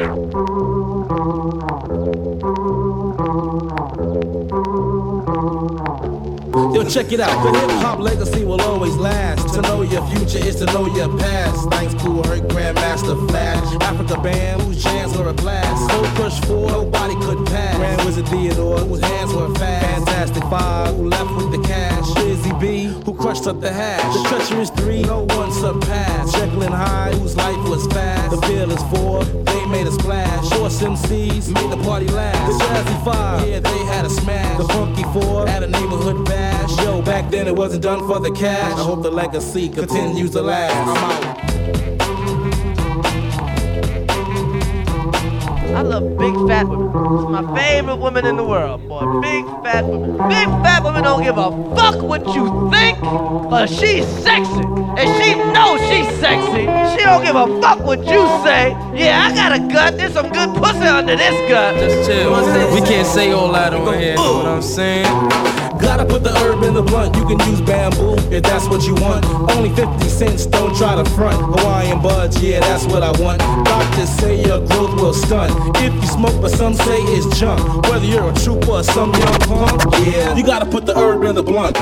Yo, check it out. The hip hop legacy will always last. To know your future is to know your past. Thanks to Herc Grandmaster Flash. Africa band whose jams were a blast. So push four, nobody could pass. Grand Wizard Theodore, whose hands were fast. Fantastic Five, who left with the cash. Busy B, who crushed up the hash. The treacherous three, no one surpassed. Jekyll and Hyde, whose life was fast. The fearless four, they made a splash. Force MCs made the party last. The Jazzy Five, yeah, they had a smash. The Funky Four had a neighborhood bash. Yo, back then it wasn't done for the cash. I hope the legacy continues to last. I'm out. I love big fat women. It's my favorite woman in the world, boy. Big fat women. Big fat women don't give a fuck what you think, but she's sexy. And she knows she's sexy. She don't give a fuck what you say. Yeah, I got a gut. There's some good pussy under this gut. Just chill. We can't say all that on here, know what I'm saying? Gotta put the herb in the blunt. You can use bamboo if that's what you want. Only 50 cents, don't try to front. Hawaiian buds, yeah, that's what I want. Doctors say your growth will stunt. If you smoke, but some say it's junk. Whether you're a trooper or some young punk, yeah, you gotta put the herb in the blunt.